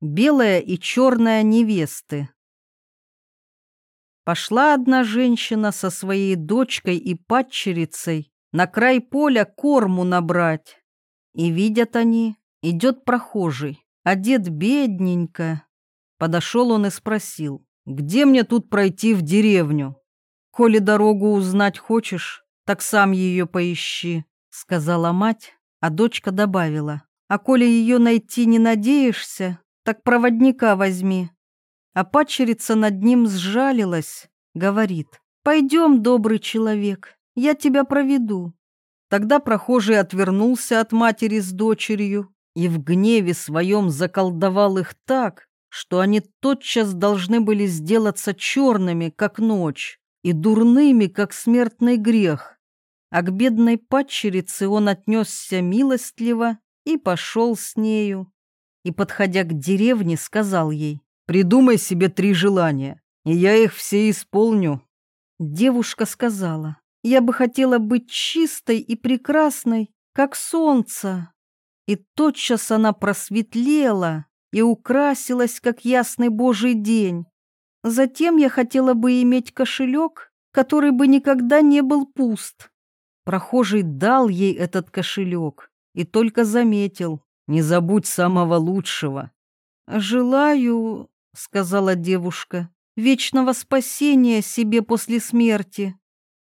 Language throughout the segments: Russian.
Белая и черная невесты. Пошла одна женщина со своей дочкой и падчерицей на край поля корму набрать. И видят они, идет прохожий, одет бедненько. Подошел он и спросил, где мне тут пройти в деревню? Коли дорогу узнать хочешь, так сам ее поищи, сказала мать, а дочка добавила, а коли ее найти не надеешься, так проводника возьми. А падчерица над ним сжалилась, говорит, пойдем, добрый человек, я тебя проведу. Тогда прохожий отвернулся от матери с дочерью и в гневе своем заколдовал их так, что они тотчас должны были сделаться черными, как ночь, и дурными, как смертный грех. А к бедной падчерице он отнесся милостливо и пошел с нею и, подходя к деревне, сказал ей, «Придумай себе три желания, и я их все исполню». Девушка сказала, «Я бы хотела быть чистой и прекрасной, как солнце». И тотчас она просветлела и украсилась, как ясный Божий день. Затем я хотела бы иметь кошелек, который бы никогда не был пуст. Прохожий дал ей этот кошелек и только заметил, не забудь самого лучшего. Желаю, сказала девушка, вечного спасения себе после смерти.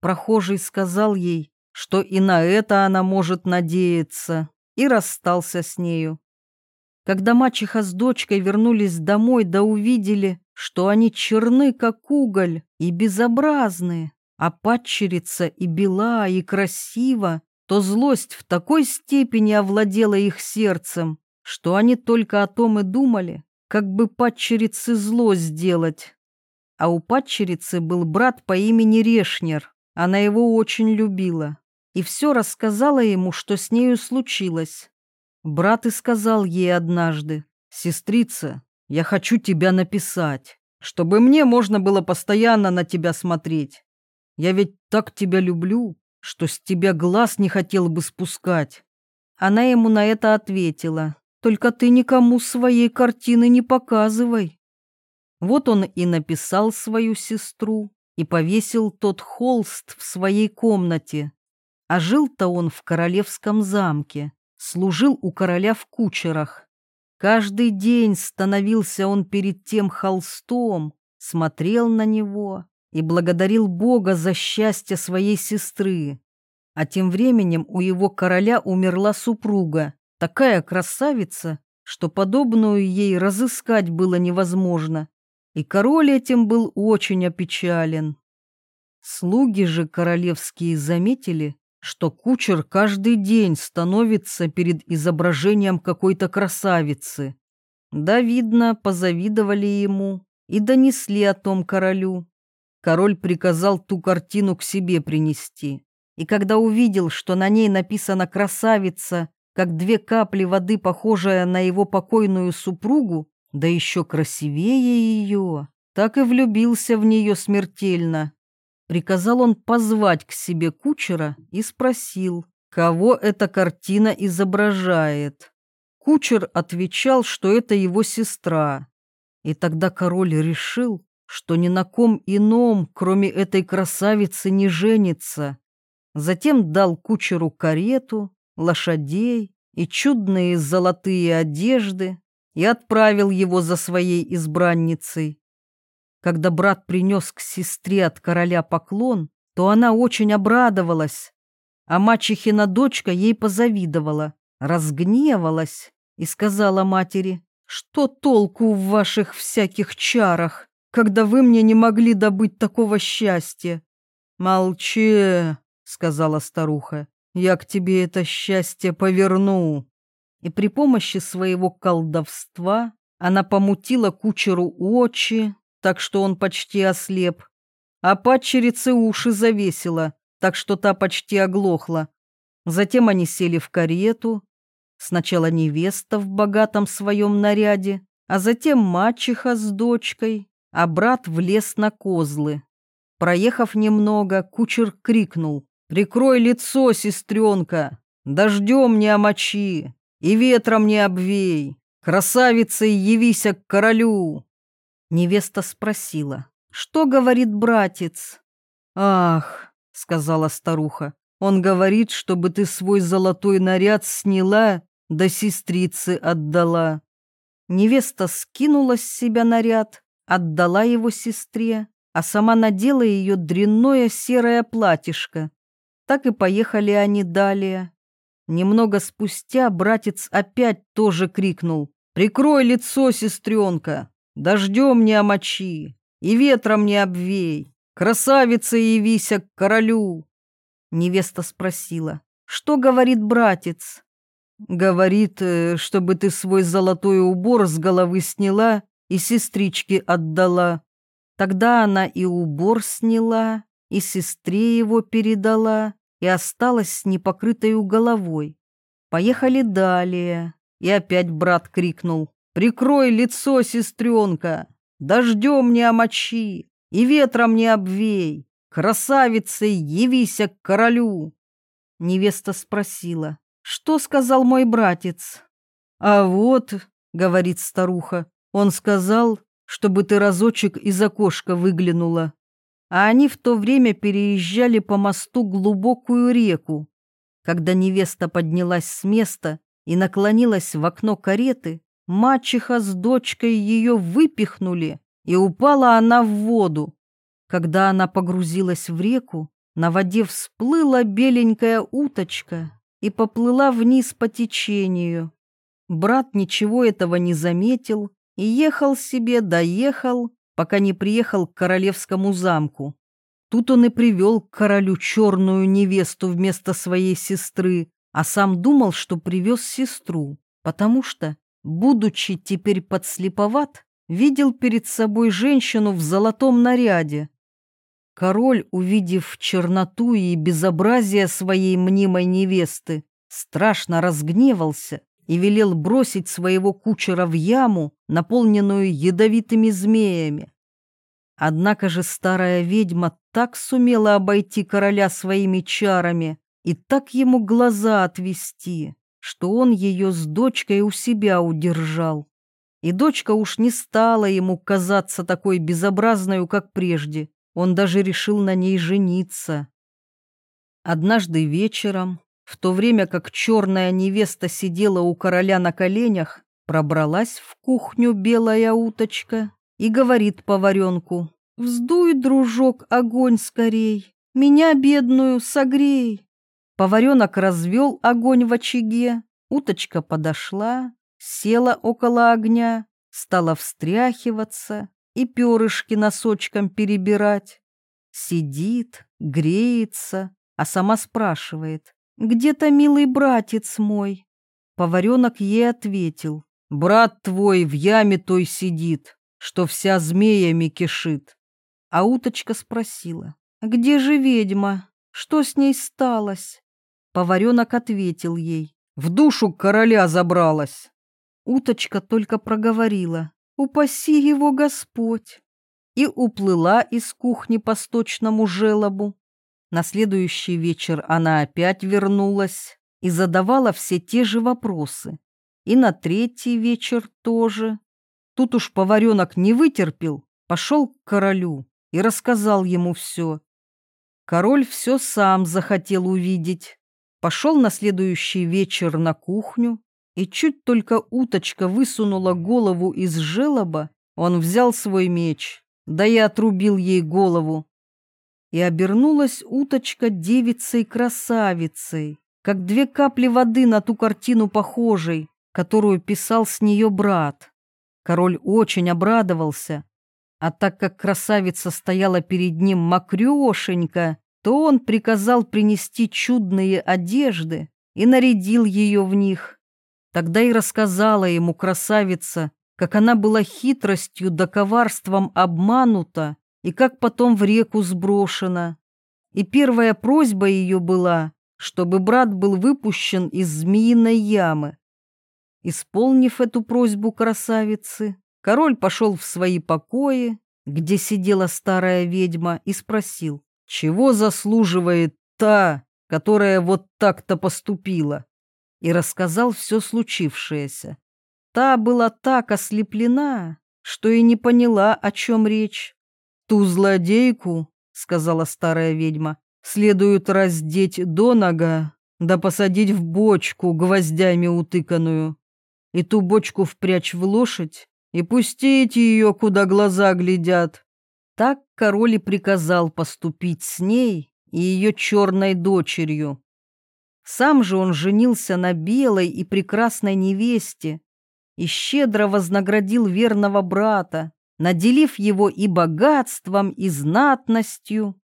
Прохожий сказал ей, что и на это она может надеяться, и расстался с нею. Когда мачеха с дочкой вернулись домой да увидели, что они черны, как уголь, и безобразны, а падчерица и бела, и красива, то злость в такой степени овладела их сердцем, что они только о том и думали, как бы падчерице зло сделать. А у падчерицы был брат по имени Решнер, она его очень любила, и все рассказала ему, что с нею случилось. Брат и сказал ей однажды, «Сестрица, я хочу тебя написать, чтобы мне можно было постоянно на тебя смотреть. Я ведь так тебя люблю, что с тебя глаз не хотел бы спускать. Она ему на это ответила, только ты никому своей картины не показывай. Вот он и написал свою сестру и повесил тот холст в своей комнате. А жил-то он в королевском замке, служил у короля в кучерах. Каждый день становился он перед тем холстом, смотрел на него и благодарил Бога за счастье своей сестры. А тем временем у его короля умерла супруга, такая красавица, что подобную ей разыскать было невозможно, и король этим был очень опечален. Слуги же королевские заметили, что кучер каждый день становится перед изображением какой-то красавицы. Да, видно, позавидовали ему и донесли о том королю король приказал ту картину к себе принести. И когда увидел, что на ней написана красавица, как две капли воды, похожая на его покойную супругу, да еще красивее ее, так и влюбился в нее смертельно. Приказал он позвать к себе кучера и спросил, кого эта картина изображает. Кучер отвечал, что это его сестра. И тогда король решил, что ни на ком ином, кроме этой красавицы, не женится. Затем дал кучеру карету, лошадей и чудные золотые одежды и отправил его за своей избранницей. Когда брат принес к сестре от короля поклон, то она очень обрадовалась, а мачехина дочка ей позавидовала, разгневалась и сказала матери, что толку в ваших всяких чарах? Когда вы мне не могли добыть такого счастья. Молчи, сказала старуха, я к тебе это счастье поверну. И при помощи своего колдовства она помутила кучеру очи, так что он почти ослеп, а падчерице уши завесила, так что та почти оглохла. Затем они сели в карету, сначала невеста в богатом своем наряде, а затем мачеха с дочкой, а брат влез на козлы. Проехав немного, кучер крикнул «Прикрой лицо, сестренка! Дождем не омочи и ветром не обвей! красавицей явися к королю!» Невеста спросила, что говорит братец? «Ах!» — сказала старуха. «Он говорит, чтобы ты свой золотой наряд сняла, да сестрице отдала». Невеста скинула с себя наряд, отдала его сестре, а сама надела ее дрянное серое платьишко. Так и поехали они далее. Немного спустя братец опять тоже крикнул «Прикрой лицо, сестренка, дождем не омочи и ветром не обвей, красавица явися к королю». Невеста спросила «Что говорит братец?» Говорит, э, чтобы ты свой золотой убор с головы сняла и сестричке отдала. Тогда она и убор сняла, и сестре его передала, и осталась с непокрытой головой. Поехали далее, и опять брат крикнул «Прикрой лицо, сестренка, дождем не омочи и ветром не обвей, красавицей явися к королю». Невеста спросила что сказал мой братец? А вот, говорит старуха, он сказал, чтобы ты разочек из окошка выглянула. А они в то время переезжали по мосту глубокую реку. Когда невеста поднялась с места и наклонилась в окно кареты, мачеха с дочкой ее выпихнули, и упала она в воду. Когда она погрузилась в реку, на воде всплыла беленькая уточка и поплыла вниз по течению. Брат ничего этого не заметил и ехал себе, доехал, пока не приехал к королевскому замку. Тут он и привел к королю черную невесту вместо своей сестры, а сам думал, что привез сестру, потому что, будучи теперь подслеповат, видел перед собой женщину в золотом наряде, Король, увидев черноту и безобразие своей мнимой невесты, страшно разгневался и велел бросить своего кучера в яму, наполненную ядовитыми змеями. Однако же старая ведьма так сумела обойти короля своими чарами и так ему глаза отвести, что он ее с дочкой у себя удержал. И дочка уж не стала ему казаться такой безобразной, как прежде, он даже решил на ней жениться. Однажды вечером, в то время как черная невеста сидела у короля на коленях, пробралась в кухню белая уточка и говорит поваренку, «Вздуй, дружок, огонь скорей, меня, бедную, согрей». Поваренок развел огонь в очаге, уточка подошла, села около огня, стала встряхиваться, и перышки носочком перебирать. Сидит, греется, а сама спрашивает, «Где-то милый братец мой?» Поваренок ей ответил, «Брат твой в яме той сидит, что вся змеями кишит». А уточка спросила, «Где же ведьма? Что с ней сталось?» Поваренок ответил ей, «В душу короля забралась». Уточка только проговорила, упаси его Господь, и уплыла из кухни по сточному желобу. На следующий вечер она опять вернулась и задавала все те же вопросы. И на третий вечер тоже. Тут уж поваренок не вытерпел, пошел к королю и рассказал ему все. Король все сам захотел увидеть. Пошел на следующий вечер на кухню, и чуть только уточка высунула голову из желоба, он взял свой меч, да и отрубил ей голову. И обернулась уточка девицей-красавицей, как две капли воды на ту картину похожей, которую писал с нее брат. Король очень обрадовался, а так как красавица стояла перед ним мокрешенько, то он приказал принести чудные одежды и нарядил ее в них. Тогда и рассказала ему красавица, как она была хитростью да коварством обманута и как потом в реку сброшена. И первая просьба ее была, чтобы брат был выпущен из змеиной ямы. Исполнив эту просьбу красавицы, король пошел в свои покои, где сидела старая ведьма, и спросил, чего заслуживает та, которая вот так-то поступила и рассказал все случившееся. Та была так ослеплена, что и не поняла, о чем речь. «Ту злодейку, — сказала старая ведьма, — следует раздеть до нога, да посадить в бочку гвоздями утыканную, и ту бочку впрячь в лошадь и пустить ее, куда глаза глядят». Так король и приказал поступить с ней и ее черной дочерью. Сам же он женился на белой и прекрасной невесте и щедро вознаградил верного брата, наделив его и богатством, и знатностью,